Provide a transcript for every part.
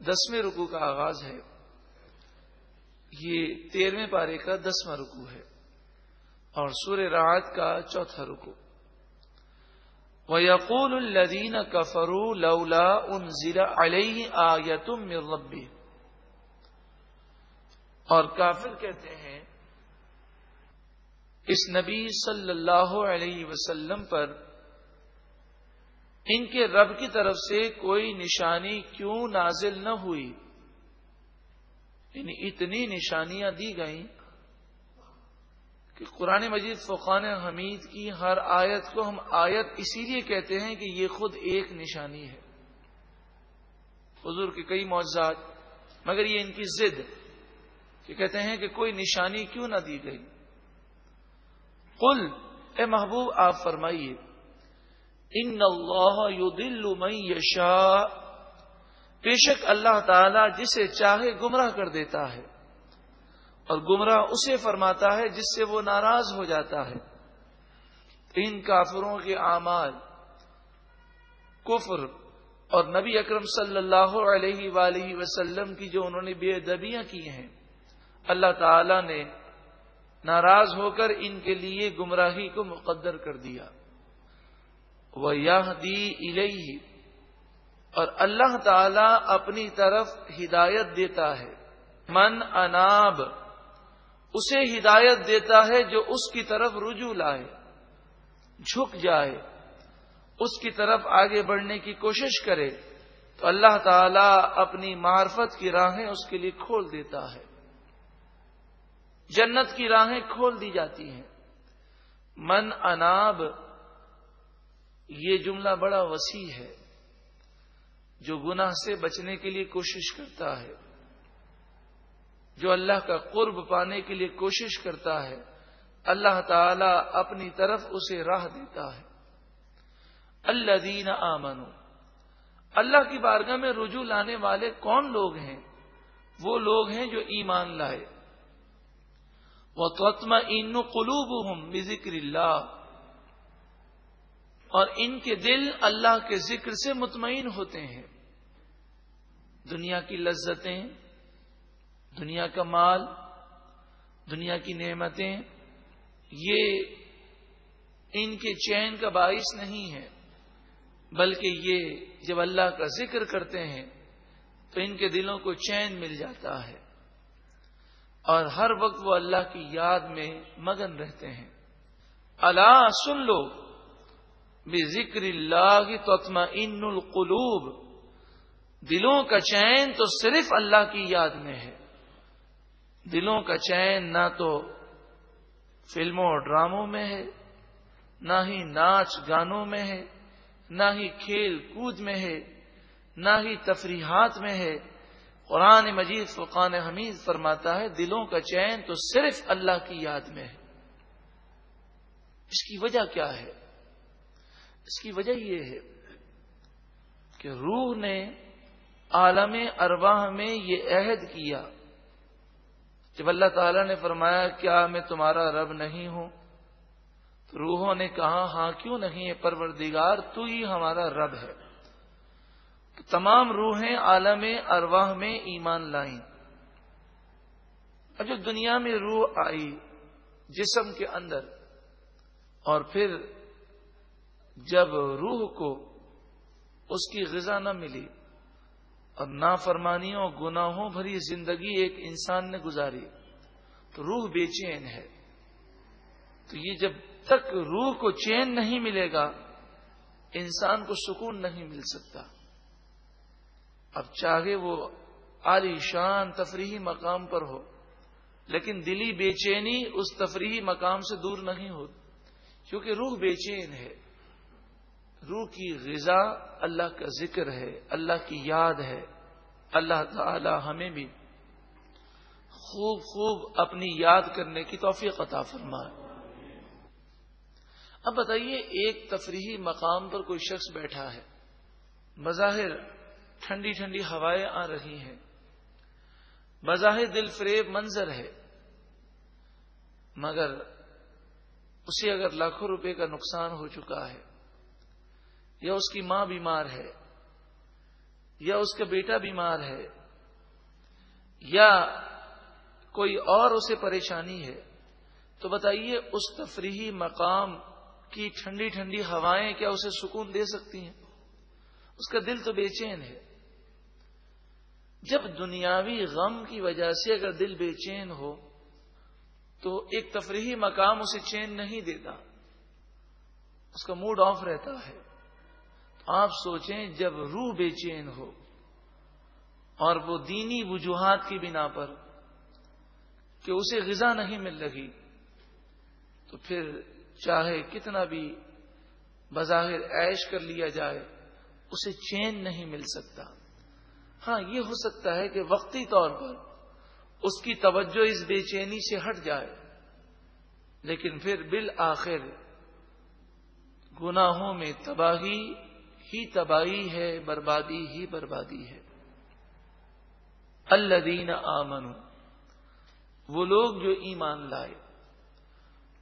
دسویں رکو کا آغاز ہے۔ یہ تیرہویں پارے کا دسواں رکو ہے اور سور رات کا چوتھا رکو وہ یقول الدین کفرو لولا ان ضلع علیہ آ ربی اور کافر کہتے ہیں، اس نبی صلی اللہ علیہ وسلم پر ان کے رب کی طرف سے کوئی نشانی کیوں نازل نہ ہوئی؟ یعنی اتنی نشانیاں دی گئیں کہ قرآن مجید فقان حمید کی ہر آیت کو ہم آیت اسی لیے کہتے ہیں کہ یہ خود ایک نشانی ہے۔ حضور کے کئی معجزات، مگر یہ ان کی ضد کہ کہتے ہیں کہ کوئی نشانی کیوں نہ دی گئی؟ قل، اے محبوب، آپ فرمائیے۔ ان اللہ یضل من یشاء بے شک اللہ تعالی جسے چاہے گمراہ کر دیتا ہے اور گمراہ اسے فرماتا ہے جس سے وہ ناراض ہو جاتا ہے۔ ان کافروں کے اعمال، کفر اور نبی اکرم صلی اللہ علیہ وآلہ وسلم کی جو انہوں نے بے ادبیاں کی ہیں، اللہ تعالی نے ناراض ہو کر ان کے لیے گمراہی کو مقدر کر دیا۔ وہ یہ دی اور اللہ تعالی اپنی طرف ہدایت دیتا ہے۔ من اناب۔ اسے ہدایت دیتا ہے جو اس کی طرف رجوع لائے، جھک جائے، اس کی طرف آگے بڑھنے کی کوشش کرے۔ تو اللہ تعالی اپنی معرفت کی راہیں اس کے لیے کھول دیتا ہے۔ جنت کی راہیں کھول دی جاتی ہیں۔ من اناب۔ یہ جملہ بڑا وسیع ہے، جو گناہ سے بچنے کے لیے کوشش کرتا ہے، جو اللہ کا قرب پانے کے لیے کوشش کرتا ہے، اللہ تعالی اپنی طرف اسے راہ دیتا ہے۔ اللہ دین آمنو اللہ کی بارگاہ میں رجوع لانے والے کون لوگ ہیں؟ وہ لوگ ہیں جو ایمان لائے۔ وہ توتما ان قلوب ہوں ذکر اللہ اور ان کے دل اللہ کے ذکر سے مطمئن ہوتے ہیں۔ دنیا کی لذتیں، دنیا کا مال، دنیا کی نعمتیں، یہ ان کے چین کا باعث نہیں ہے، بلکہ یہ جب اللہ کا ذکر کرتے ہیں تو ان کے دلوں کو چین مل جاتا ہے۔ اور ہر وقت وہ اللہ کی یاد میں مگن رہتے ہیں۔ اللہ سن لو ذکر اللہ توتما ان القلوب۔ دلوں کا چین تو صرف اللہ کی یاد میں ہے۔ دلوں کا چین نہ تو فلموں اور ڈراموں میں ہے، نہ ہی ناچ گانوں میں ہے، نہ ہی کھیل کود میں ہے، نہ ہی تفریحات میں ہے۔ قرآن مجید فقان حمید فرماتا ہے، دلوں کا چین تو صرف اللہ کی یاد میں ہے۔ اس کی وجہ کیا ہے؟ اس کی وجہ یہ ہے کہ روح نے عالم ارواح میں یہ عہد کیا۔ جب اللہ تعالی نے فرمایا، کیا میں تمہارا رب نہیں ہوں؟ تو روحوں نے کہا ہاں کیوں نہیں؟ ہے پروردگار، تو ہی ہمارا رب ہے۔ تو تمام روحیں عالم ارواح میں ایمان لائیں۔ اب جو دنیا میں روح آئی جسم کے اندر، اور پھر جب روح کو اس کی غذا نہ ملی اور نافرمانیوں، گناہوں بھری زندگی ایک انسان نے گزاری، تو روح بے چین ہے۔ تو یہ جب تک روح کو چین نہیں ملے گا، انسان کو سکون نہیں مل سکتا۔ اب چاہے وہ عالی شان تفریحی مقام پر ہو، لیکن دلی بے چینی اس تفریحی مقام سے دور نہیں ہو، کیونکہ روح بے چین ہے۔ روح کی غذا اللہ کا ذکر ہے، اللہ کی یاد ہے۔ اللہ تعالی ہمیں بھی خوب خوب اپنی یاد کرنے کی توفیق عطا فرمائے۔ اب بتائیے، ایک تفریحی مقام پر کوئی شخص بیٹھا ہے۔ بظاہر ٹھنڈی ٹھنڈی ہوائیں آ رہی ہیں۔ بظاہر دل فریب منظر ہے۔ مگر اسے اگر لاکھوں روپے کا نقصان ہو چکا ہے۔ یا اس کی ماں بیمار ہے، یا اس کا بیٹا بیمار ہے، یا کوئی اور اسے پریشانی ہے، تو بتائیے اس تفریحی مقام کی ٹھنڈی ٹھنڈی ہوائیں کیا اسے سکون دے سکتی ہیں؟ اس کا دل تو بے چین ہے۔ جب دنیاوی غم کی وجہ سے اگر دل بے چین ہو، تو ایک تفریحی مقام اسے چین نہیں دیتا۔ اس کا موڈ آف رہتا ہے۔ آپ سوچیں جب روح بے چین ہو اور وہ دینی وجوہات کی بنا پر کہ اسے غذا نہیں مل رہی، تو پھر چاہے کتنا بھی بظاہر عیش کر لیا جائے، اسے چین نہیں مل سکتا۔ ہاں یہ ہو سکتا ہے کہ وقتی طور پر اس کی توجہ اس بے چینی سے ہٹ جائے، لیکن پھر بالآخر گناہوں میں تباہی ہی تباہی ہے، بربادی ہی بربادی ہے۔ اللہ دین آمن وہ لوگ جو ایمان لائے۔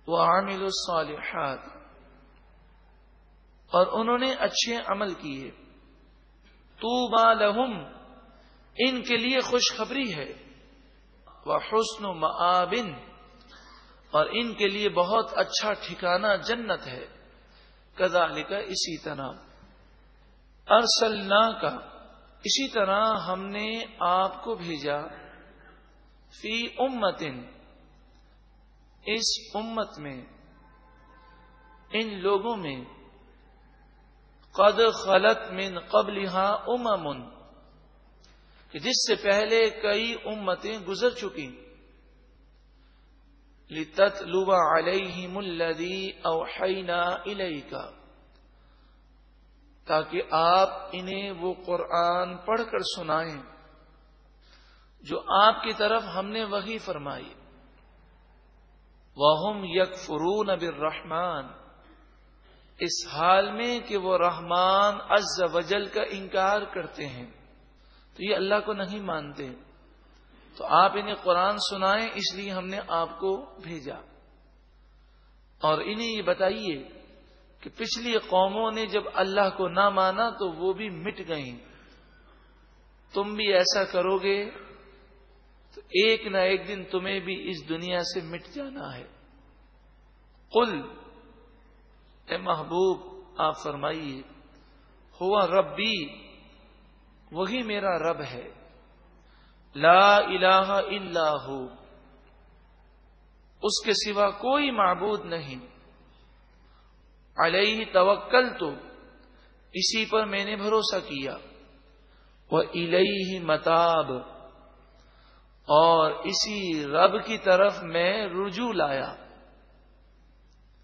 وہ عامل الصالحات، اور انہوں نے اچھے عمل کیے۔ تو لہم، ان کے لیے خوشخبری ہے۔ وہ حسن و معابن، اور ان کے لیے بہت اچھا ٹھکانہ جنت ہے۔ کدا لکھا اسی طرح۔ ارسلنا کا اسی طرح ہم نے آپ کو بھیجا، فی امتن، اس امت میں، ان لوگوں میں، قد خلط من قبل اممن کہ جس سے پہلے کئی امتیں گزر چکی لت لبا علیہ ملدی اوحینا کا تاکہ آپ انہیں وہ قرآن پڑھ کر سنائیں جو آپ کی طرف ہم نے وہی فرمائی۔ وہ یک فرون اب رحمان اس حال میں کہ وہ رحمان از وجل کا انکار کرتے ہیں۔ تو یہ اللہ کو نہیں مانتے۔ تو آپ انہیں قرآن سنائیں، اس لیے ہم نے آپ کو بھیجا۔ اور انہیں یہ بتائیے کہ پچھلی قوموں نے جب اللہ کو نہ مانا تو وہ بھی مٹ گئیں۔ تم بھی ایسا کرو گے تو ایک نہ ایک دن تمہیں بھی اس دنیا سے مٹ جانا ہے۔ قل، اے محبوب، آپ فرمائیے، ہوا ربی، وہی میرا رب ہے۔ لا الہ الا ہو، اس کے سوا کوئی معبود نہیں۔ علیہ توکل تو اسی پر میں نے بھروسہ کیا۔ وہ الہ متاب، اور اسی رب کی طرف میں رجوع لایا۔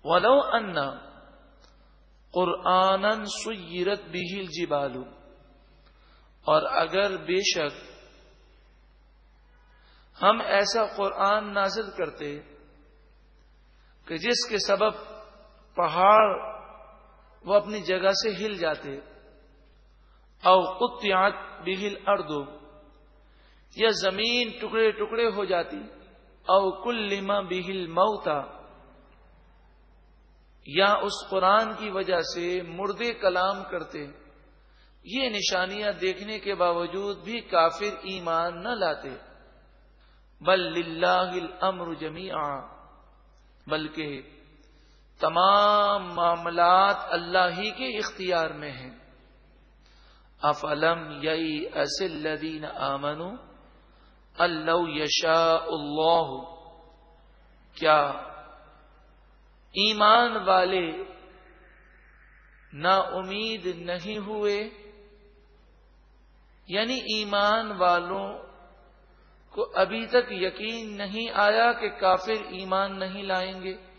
ولو ان قرآن سیرت بہل جی بالو اور اگر بے شک ہم ایسا قرآن نازل کرتے کہ جس کے سبب پہاڑ وہ اپنی جگہ سے ہل جاتے او قطعات بہل اردو یا زمین ٹکڑے ٹکڑے ہو جاتی او کل لما بہل موتا یا اس قرآن کی وجہ سے مردے کلام کرتے یہ نشانیاں دیکھنے کے باوجود بھی کافر ایمان نہ لاتے بل للہ الامر جمیعا بلکہ تمام معاملات اللہ ہی کے اختیار میں ہیں۔ افلم یئی الدین آمن اللہ یشا اللہ۔ کیا ایمان والے نا امید نہیں ہوئے؟ یعنی ایمان والوں کو ابھی تک یقین نہیں آیا کہ کافر ایمان نہیں لائیں گے۔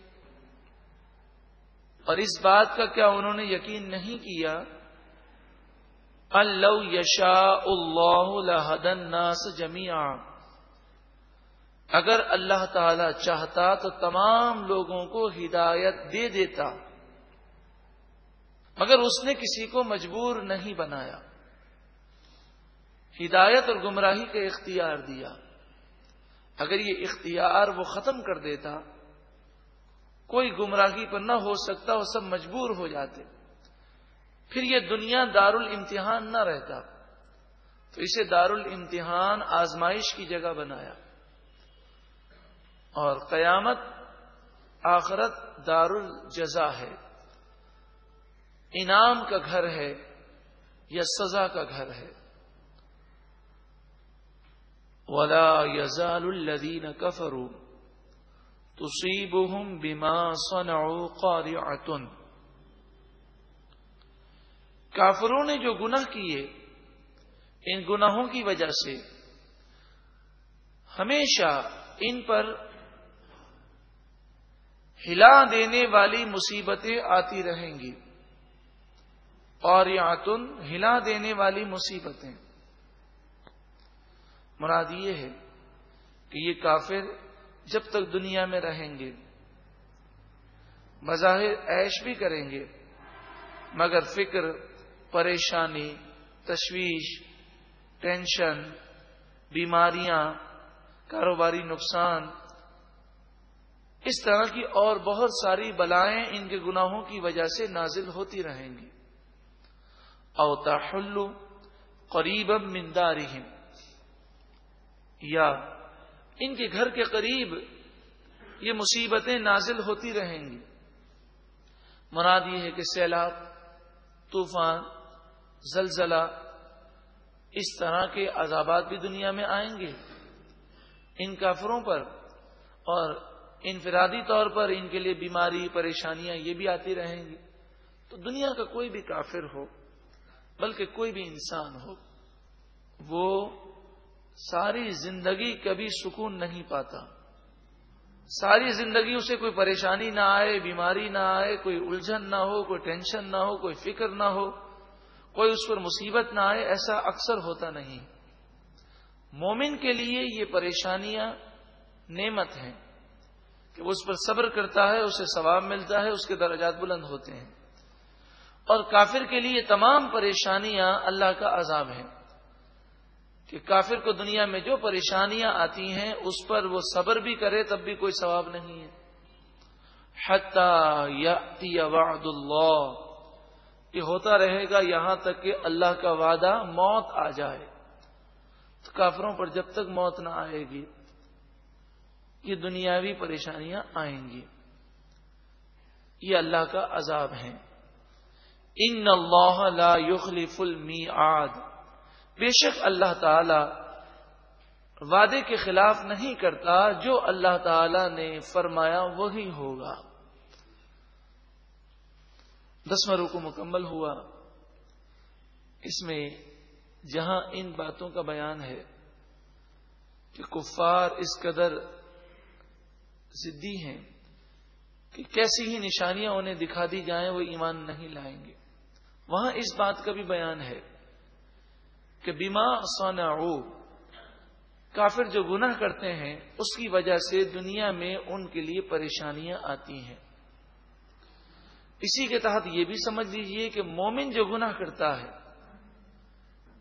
اور اس بات کا کیا انہوں نے یقین نہیں کیا؟ اللہ یشا اللہ لہدن ناس جمیا اگر اللہ تعالی چاہتا تو تمام لوگوں کو ہدایت دے دیتا، مگر اس نے کسی کو مجبور نہیں بنایا۔ ہدایت اور گمراہی کا اختیار دیا۔ اگر یہ اختیار وہ ختم کر دیتا کوئی گمراہی پر نہ ہو سکتا وہ سب مجبور ہو جاتے۔ پھر یہ دنیا دار الامتحان نہ رہتا۔ تو اسے دار الامتحان آزمائش کی جگہ بنایا۔ اور قیامت آخرت دار الجزا ہے۔ انعام کا گھر ہے یا سزا کا گھر ہے۔ ولا یزال الدین کفرو تصيبهم بما صنعوا قارعه کافروں نے جو گناہ کیے ان گناہوں کی وجہ سے ہمیشہ ان پر ہلا دینے والی مصیبتیں آتی رہیں گی۔ اور یاتن ہلا دینے والی مصیبتیں۔ مراد یہ ہے کہ یہ کافر جب تک دنیا میں رہیں گے۔ مظاہر عیش بھی کریں گے، مگر فکر، پریشانی، تشویش، ٹینشن، بیماریاں، کاروباری نقصان، اس طرح کی اور بہت ساری بلائیں ان کے گناہوں کی وجہ سے نازل ہوتی رہیں گی۔ اوتا حلو قریب منداری یا ان کے گھر کے قریب یہ مصیبتیں نازل ہوتی رہیں گی۔ مراد یہ ہے کہ سیلاب، طوفان، زلزلہ اس طرح کے عذابات بھی دنیا میں آئیں گے۔ ان کافروں پر اور انفرادی طور پر ان کے لیے بیماری، پریشانیاں یہ بھی آتی رہیں گی۔ تو دنیا کا کوئی بھی کافر ہو، بلکہ کوئی بھی انسان ہو، وہ ساری زندگی کبھی سکون نہیں پاتا۔ ساری زندگی اسے کوئی پریشانی نہ آئے، بیماری نہ آئے، کوئی الجھن نہ ہو، کوئی ٹینشن نہ ہو، کوئی فکر نہ ہو، کوئی اس پر مصیبت نہ آئے، ایسا اکثر ہوتا نہیں۔ مومن کے لیے یہ پریشانیاں نعمت ہیں کہ وہ اس پر صبر کرتا ہے، اسے ثواب ملتا ہے، اس کے درجات بلند ہوتے ہیں۔ اور کافر کے لیے تمام پریشانیاں اللہ کا عذاب ہیں۔ کہ کافر کو دنیا میں جو پریشانیاں آتی ہیں، اس پر وہ صبر بھی کرے تب بھی کوئی ثواب نہیں ہے۔ حتی وعد اللہ، یہ ہوتا رہے گا یہاں تک کہ اللہ کا وعدہ موت آ جائے۔ تو کافروں پر جب تک موت نہ آئے گی، یہ دنیاوی پریشانیاں آئیں گی۔ یہ اللہ کا عذاب ہے۔ ان اللہ لا يخلف المیعاد۔ بے شک اللہ تعالی وعدے کے خلاف نہیں کرتا، جو اللہ تعالی نے فرمایا وہی ہوگا۔ دسواں رکو مکمل ہوا۔ اس میں جہاں ان باتوں کا بیان ہے کہ کفار اس قدر ضدی ہیں کہ کیسی ہی نشانیاں انہیں دکھا دی جائیں، وہ ایمان نہیں لائیں گے۔ وہاں اس بات کا بھی بیان ہے۔ کہ بیما سونا کافر جو گناہ کرتے ہیں، اس کی وجہ سے دنیا میں ان کے لیے پریشانیاں آتی ہیں۔ اسی کے تحت یہ بھی سمجھ لیجیے کہ مومن جو گناہ کرتا ہے،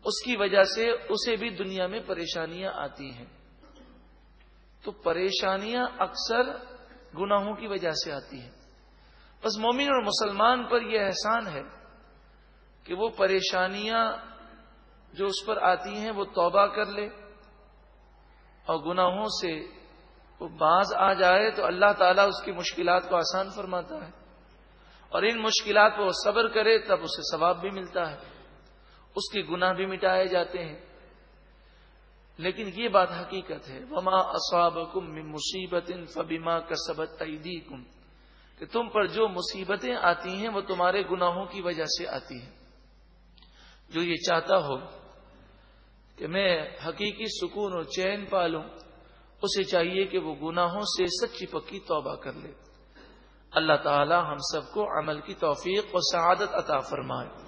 اس کی وجہ سے اسے بھی دنیا میں پریشانیاں آتی ہیں۔ تو پریشانیاں اکثر گناہوں کی وجہ سے آتی ہیں۔ بس مومن اور مسلمان پر یہ احسان ہے کہ وہ پریشانیاں جو اس پر آتی ہیں وہ توبہ کر لے اور گناہوں سے وہ باز آ جائے تو اللہ تعالیٰ اس کی مشکلات کو آسان فرماتا ہے اور ان مشکلات پہ وہ صبر کرے تب اسے ثواب بھی ملتا ہے اس کے گناہ بھی مٹائے جاتے ہیں لیکن یہ بات حقیقت ہے وما اصاب کم مصیبت فبیما کا سبت کہ تم پر جو مصیبتیں آتی ہیں وہ تمہارے گناہوں کی وجہ سے آتی ہیں جو یہ چاہتا ہو کہ میں حقیقی سکون اور چین پالوں، اسے چاہیے کہ وہ گناہوں سے سچی پکی توبہ کر لے۔ اللہ تعالی ہم سب کو عمل کی توفیق اور سعادت عطا فرمائے۔